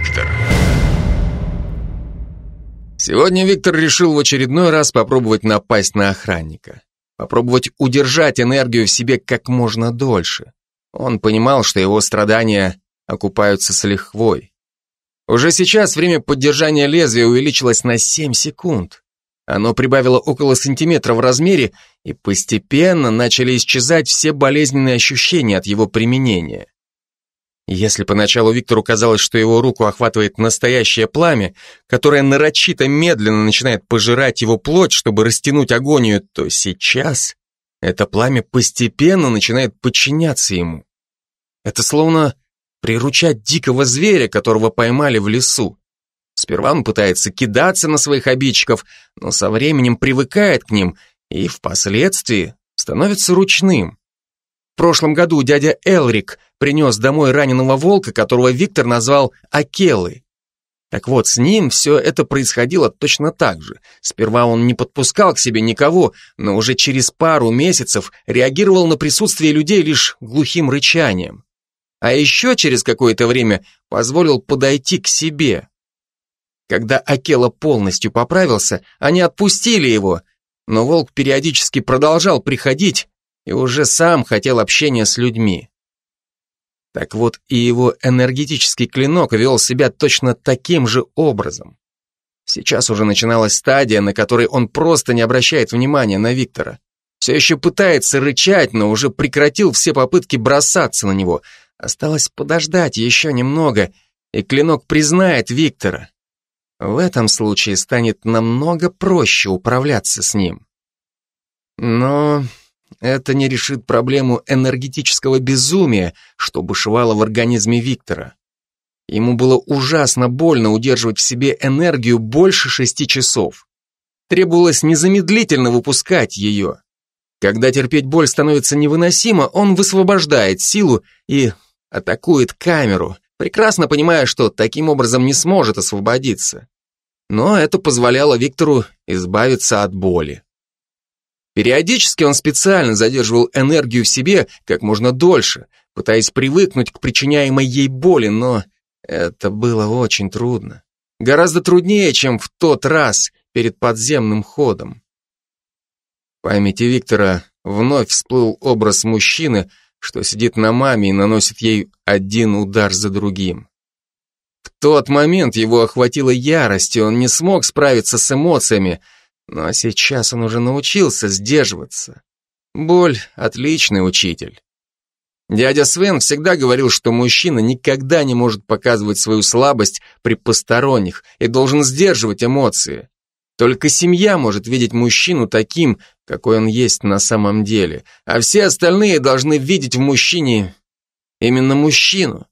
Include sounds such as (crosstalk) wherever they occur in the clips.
Виктор. Сегодня Виктор решил в очередной раз попробовать напасть на охранника. Попробовать удержать энергию в себе как можно дольше. Он понимал, что его страдания окупаются с лихвой. Уже сейчас время поддержания лезвия увеличилось на 7 секунд. Оно прибавило около сантиметра в размере, и постепенно начали исчезать все болезненные ощущения от его применения. Если поначалу Виктору казалось, что его руку охватывает настоящее пламя, которое нарочито медленно начинает пожирать его плоть, чтобы растянуть агонию, то сейчас это пламя постепенно начинает подчиняться ему. Это словно приручать дикого зверя, которого поймали в лесу. Сперва он пытается кидаться на своих обидчиков, но со временем привыкает к ним и впоследствии становится ручным. В прошлом году дядя Элрик принес домой раненого волка, которого Виктор назвал Акелой. Так вот, с ним все это происходило точно так же. Сперва он не подпускал к себе никого, но уже через пару месяцев реагировал на присутствие людей лишь глухим рычанием. А еще через какое-то время позволил подойти к себе. Когда Акела полностью поправился, они отпустили его, но волк периодически продолжал приходить и уже сам хотел общения с людьми. Так вот, и его энергетический клинок вел себя точно таким же образом. Сейчас уже начиналась стадия, на которой он просто не обращает внимания на Виктора. Все еще пытается рычать, но уже прекратил все попытки бросаться на него. Осталось подождать еще немного, и клинок признает Виктора. В этом случае станет намного проще управляться с ним. Но это не решит проблему энергетического безумия, что бушевало в организме Виктора. Ему было ужасно больно удерживать в себе энергию больше шести часов. Требовалось незамедлительно выпускать ее. Когда терпеть боль становится невыносимо, он высвобождает силу и атакует камеру, прекрасно понимая, что таким образом не сможет освободиться. Но это позволяло Виктору избавиться от боли. Периодически он специально задерживал энергию в себе как можно дольше, пытаясь привыкнуть к причиняемой ей боли, но это было очень трудно. Гораздо труднее, чем в тот раз перед подземным ходом. В памяти Виктора вновь всплыл образ мужчины, что сидит на маме и наносит ей один удар за другим. В тот момент его охватила ярость, и он не смог справиться с эмоциями, но сейчас он уже научился сдерживаться. Боль — отличный учитель. Дядя Свен всегда говорил, что мужчина никогда не может показывать свою слабость при посторонних и должен сдерживать эмоции. Только семья может видеть мужчину таким, какой он есть на самом деле, а все остальные должны видеть в мужчине именно мужчину.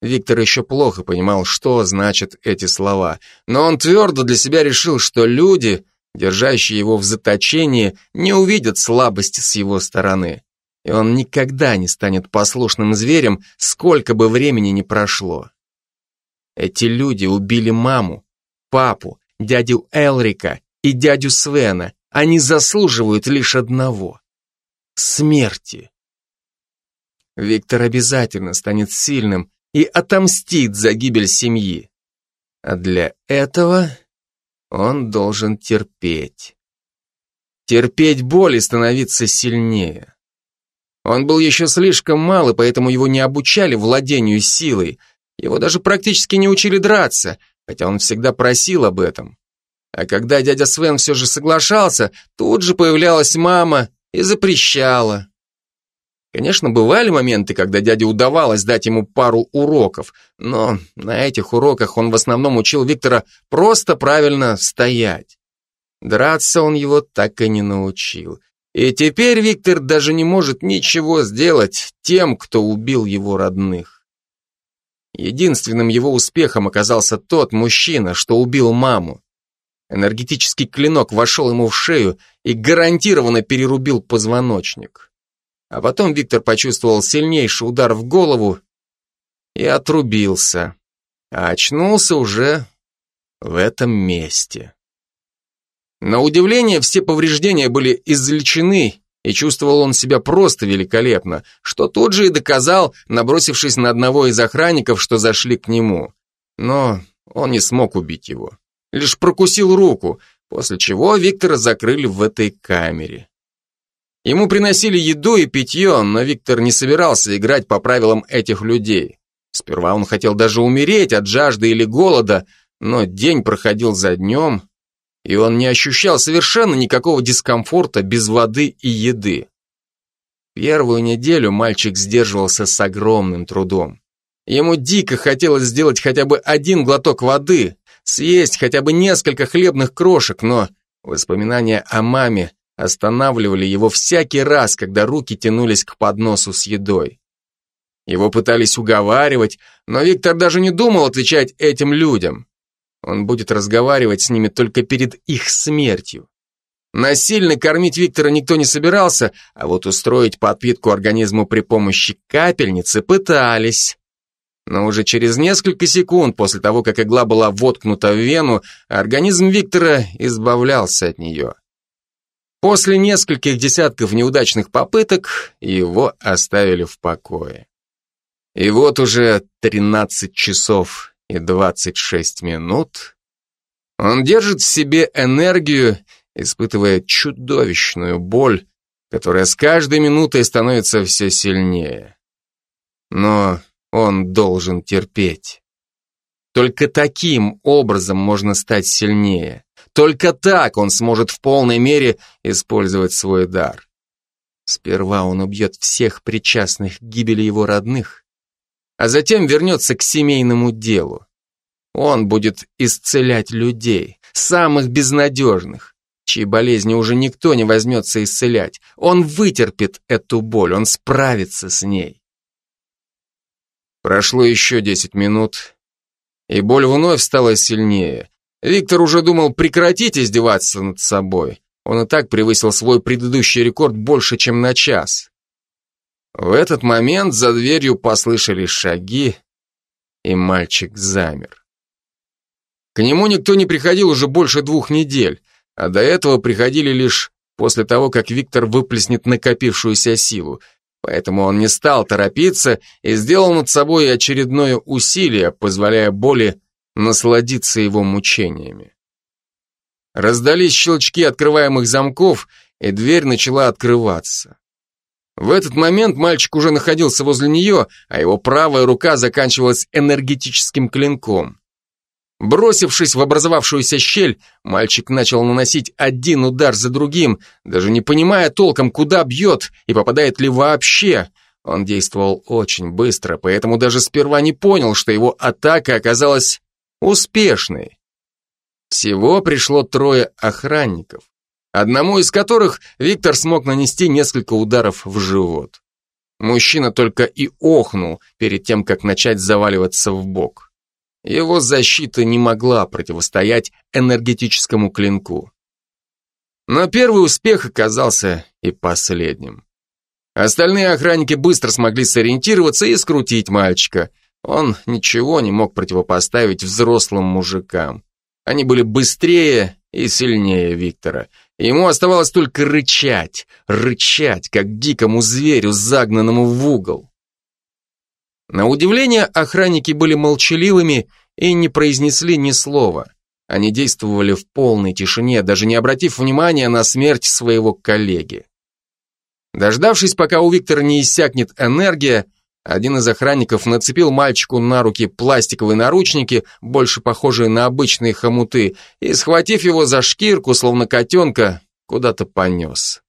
Виктор еще плохо понимал, что значат эти слова, но он твердо для себя решил, что люди, держащие его в заточении, не увидят слабости с его стороны, и он никогда не станет послушным зверем, сколько бы времени ни прошло. Эти люди убили маму, папу, дядю Элрика и дядю Свена. Они заслуживают лишь одного — смерти. Виктор обязательно станет сильным и отомстит за гибель семьи. А для этого он должен терпеть. Терпеть боль и становиться сильнее. Он был еще слишком мал, и поэтому его не обучали владению силой. Его даже практически не учили драться, хотя он всегда просил об этом. А когда дядя Свен все же соглашался, тут же появлялась мама и запрещала. Конечно, бывали моменты, когда дяде удавалось дать ему пару уроков, но на этих уроках он в основном учил Виктора просто правильно стоять. Драться он его так и не научил. И теперь Виктор даже не может ничего сделать тем, кто убил его родных. Единственным его успехом оказался тот мужчина, что убил маму. Энергетический клинок вошел ему в шею и гарантированно перерубил позвоночник. А потом Виктор почувствовал сильнейший удар в голову и отрубился. А очнулся уже в этом месте. На удивление, все повреждения были излечены и чувствовал он себя просто великолепно, что тут же и доказал, набросившись на одного из охранников, что зашли к нему. Но он не смог убить его. Лишь прокусил руку, после чего Виктора закрыли в этой камере. Ему приносили еду и питье, но Виктор не собирался играть по правилам этих людей. Сперва он хотел даже умереть от жажды или голода, но день проходил за днем, и он не ощущал совершенно никакого дискомфорта без воды и еды. Первую неделю мальчик сдерживался с огромным трудом. Ему дико хотелось сделать хотя бы один глоток воды, съесть хотя бы несколько хлебных крошек, но воспоминания о маме останавливали его всякий раз, когда руки тянулись к подносу с едой. Его пытались уговаривать, но Виктор даже не думал отвечать этим людям. Он будет разговаривать с ними только перед их смертью. Насильно кормить Виктора никто не собирался, а вот устроить подпитку организму при помощи капельницы пытались. Но уже через несколько секунд после того, как игла была воткнута в вену, организм Виктора избавлялся от нее. После нескольких десятков неудачных попыток его оставили в покое. И вот уже 13 часов и 26 минут он держит в себе энергию, испытывая чудовищную боль, которая с каждой минутой становится все сильнее. Но он должен терпеть. Только таким образом можно стать сильнее. Только так он сможет в полной мере использовать свой дар. Сперва он убьет всех причастных к гибели его родных, а затем вернется к семейному делу. Он будет исцелять людей, самых безнадежных, чьи болезни уже никто не возьмется исцелять. Он вытерпит эту боль, он справится с ней. Прошло еще десять минут, и боль вновь стала сильнее. Виктор уже думал прекратить издеваться над собой. Он и так превысил свой предыдущий рекорд больше, чем на час. В этот момент за дверью послышались шаги, и мальчик замер. К нему никто не приходил уже больше двух недель, а до этого приходили лишь после того, как Виктор выплеснет накопившуюся силу, поэтому он не стал торопиться и сделал над собой очередное усилие, позволяя боли насладиться его мучениями. Раздались щелчки открываемых замков, и дверь начала открываться. В этот момент мальчик уже находился возле нее, а его правая рука заканчивалась энергетическим клинком. Бросившись в образовавшуюся щель, мальчик начал наносить один удар за другим, даже не понимая толком, куда бьет и попадает ли вообще. Он действовал очень быстро, поэтому даже сперва не понял, что его атака оказалась успешной. Всего пришло трое охранников одному из которых Виктор смог нанести несколько ударов в живот. Мужчина только и охнул перед тем, как начать заваливаться в бок. Его защита не могла противостоять энергетическому клинку. Но первый успех оказался и последним. Остальные охранники быстро смогли сориентироваться и скрутить мальчика. Он ничего не мог противопоставить взрослым мужикам. Они были быстрее и сильнее Виктора, Ему оставалось только рычать, рычать, как дикому зверю, загнанному в угол. На удивление, охранники были молчаливыми и не произнесли ни слова. Они действовали в полной тишине, даже не обратив внимания на смерть своего коллеги. Дождавшись, пока у Виктора не иссякнет энергия, один из охранников нацепил мальчику на руки пластиковые наручники, больше похожие на обычные хомуты, и, схватив его за шкирку, словно котенка, куда-то понес.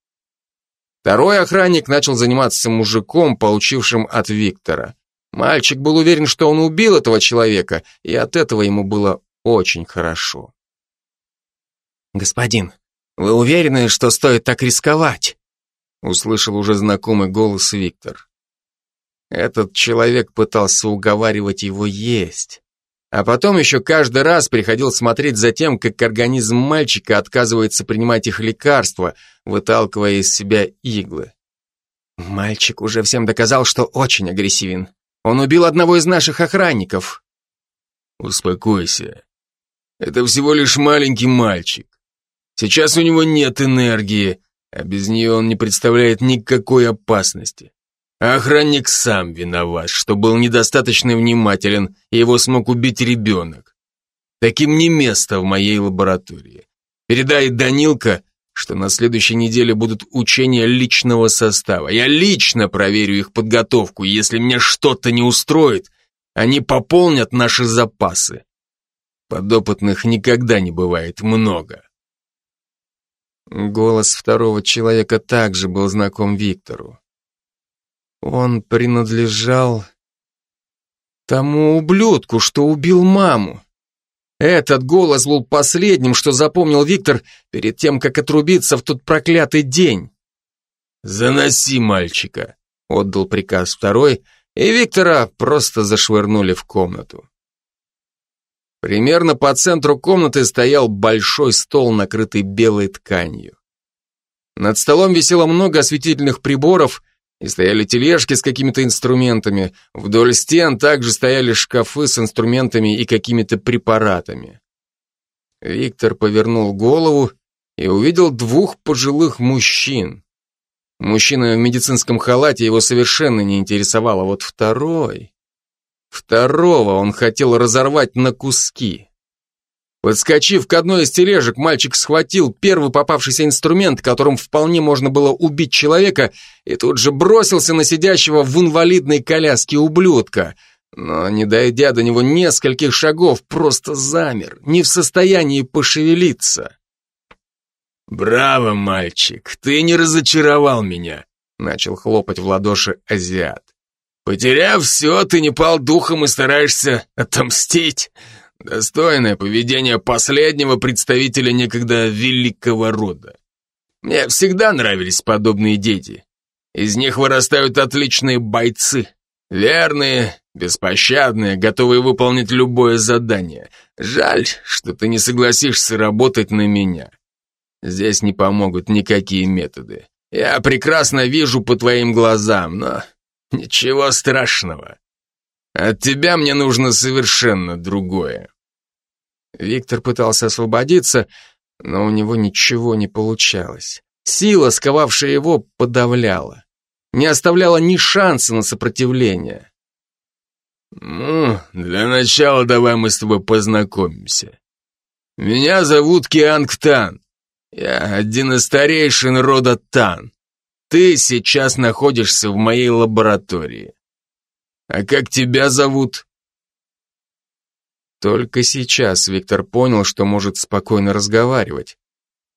Второй охранник начал заниматься мужиком, получившим от Виктора. Мальчик был уверен, что он убил этого человека, и от этого ему было очень хорошо. «Господин, вы уверены, что стоит так рисковать?» Услышал уже знакомый голос Виктор. Этот человек пытался уговаривать его есть. А потом еще каждый раз приходил смотреть за тем, как организм мальчика отказывается принимать их лекарства, выталкивая из себя иглы. Мальчик уже всем доказал, что очень агрессивен. Он убил одного из наших охранников. Успокойся. Это всего лишь маленький мальчик. Сейчас у него нет энергии, а без нее он не представляет никакой опасности. А охранник сам виноват, что был недостаточно внимателен, и его смог убить ребенок. Таким не место в моей лаборатории. Передай Данилка, что на следующей неделе будут учения личного состава. Я лично проверю их подготовку, если мне что-то не устроит, они пополнят наши запасы. Подопытных никогда не бывает много. Голос второго человека также был знаком Виктору. Он принадлежал тому ублюдку, что убил маму. Этот голос был последним, что запомнил Виктор перед тем, как отрубиться в тот проклятый день. «Заноси мальчика», — отдал приказ второй, и Виктора просто зашвырнули в комнату. Примерно по центру комнаты стоял большой стол, накрытый белой тканью. Над столом висело много осветительных приборов, и стояли тележки с какими-то инструментами. Вдоль стен также стояли шкафы с инструментами и какими-то препаратами. Виктор повернул голову и увидел двух пожилых мужчин. Мужчина в медицинском халате его совершенно не интересовал, а вот второй... Второго он хотел разорвать на куски. Подскочив к одной из тележек, мальчик схватил первый попавшийся инструмент, которым вполне можно было убить человека, и тут же бросился на сидящего в инвалидной коляске ублюдка. Но, не дойдя до него нескольких шагов, просто замер, не в состоянии пошевелиться. «Браво, мальчик, ты не разочаровал меня», — начал хлопать в ладоши азиат. «Потеряв все, ты не пал духом и стараешься отомстить». Достойное поведение последнего представителя некогда великого рода. Мне всегда нравились подобные дети. Из них вырастают отличные бойцы. Верные, беспощадные, готовые выполнить любое задание. Жаль, что ты не согласишься работать на меня. Здесь не помогут никакие методы. Я прекрасно вижу по твоим глазам, но ничего страшного. От тебя мне нужно совершенно другое. Виктор пытался освободиться, но у него ничего не получалось. Сила, сковавшая его, подавляла. Не оставляла ни шанса на сопротивление. «Ну, для начала давай мы с тобой познакомимся. Меня зовут Кианг Тан. Я один из старейшин рода Тан. Ты сейчас находишься в моей лаборатории. А как тебя зовут?» Только сейчас Виктор понял, что может спокойно разговаривать.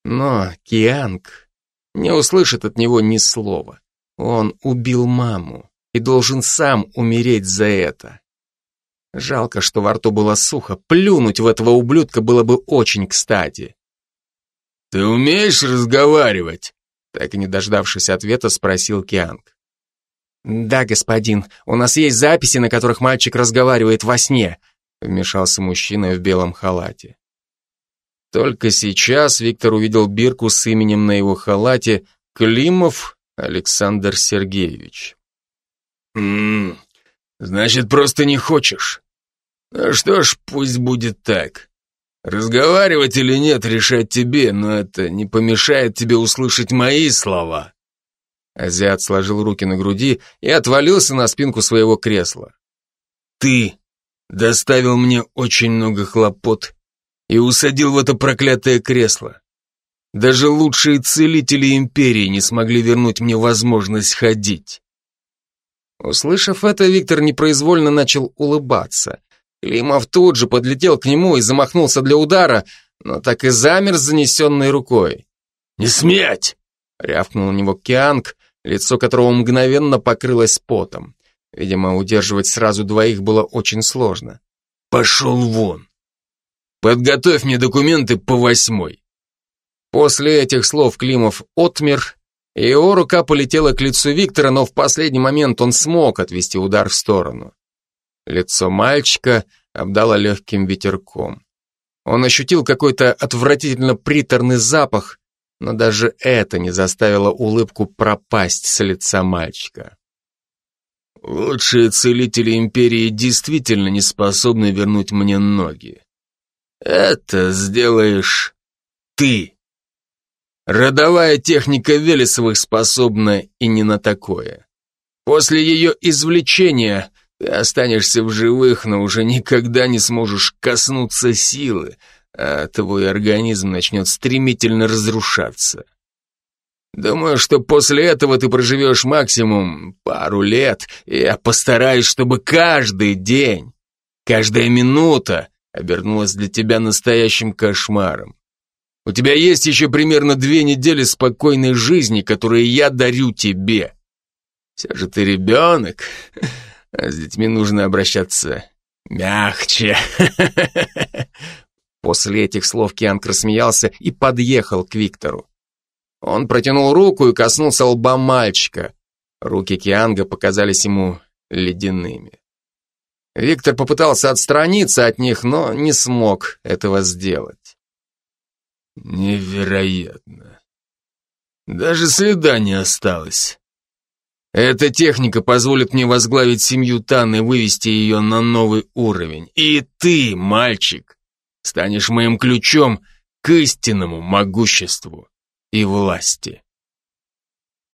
Но Кианг не услышит от него ни слова. Он убил маму и должен сам умереть за это. Жалко, что во рту было сухо. Плюнуть в этого ублюдка было бы очень кстати. «Ты умеешь разговаривать?» Так и не дождавшись ответа, спросил Кианг. «Да, господин, у нас есть записи, на которых мальчик разговаривает во сне», вмешался мужчина в белом халате. Только сейчас Виктор увидел бирку с именем на его халате Климов Александр Сергеевич. «М -м, значит, просто не хочешь? Ну что ж, пусть будет так. Разговаривать или нет, решать тебе, но это не помешает тебе услышать мои слова». Азиат сложил руки на груди и отвалился на спинку своего кресла. «Ты доставил мне очень много хлопот и усадил в это проклятое кресло. Даже лучшие целители империи не смогли вернуть мне возможность ходить». Услышав это, Виктор непроизвольно начал улыбаться. Климов тут же подлетел к нему и замахнулся для удара, но так и замер с занесенной рукой. «Не сметь!» — рявкнул на него Кианг, лицо которого мгновенно покрылось потом. Видимо, удерживать сразу двоих было очень сложно. «Пошел вон! Подготовь мне документы по восьмой!» После этих слов Климов отмер, и его рука полетела к лицу Виктора, но в последний момент он смог отвести удар в сторону. Лицо мальчика обдало легким ветерком. Он ощутил какой-то отвратительно приторный запах, но даже это не заставило улыбку пропасть с лица мальчика. Лучшие целители империи действительно не способны вернуть мне ноги. Это сделаешь ты. Родовая техника Велесовых способна и не на такое. После ее извлечения ты останешься в живых, но уже никогда не сможешь коснуться силы, а твой организм начнет стремительно разрушаться. Думаю, что после этого ты проживешь максимум пару лет, и я постараюсь, чтобы каждый день, каждая минута обернулась для тебя настоящим кошмаром. У тебя есть еще примерно две недели спокойной жизни, которые я дарю тебе. Все же ты ребенок, а с детьми нужно обращаться мягче. (laughs) После этих слов Кианг рассмеялся и подъехал к Виктору. Он протянул руку и коснулся лба мальчика. Руки Кианга показались ему ледяными. Виктор попытался отстраниться от них, но не смог этого сделать. Невероятно. Даже следа не осталось. Эта техника позволит мне возглавить семью Тан и вывести ее на новый уровень. И ты, мальчик, станешь моим ключом к истинному могуществу и власти.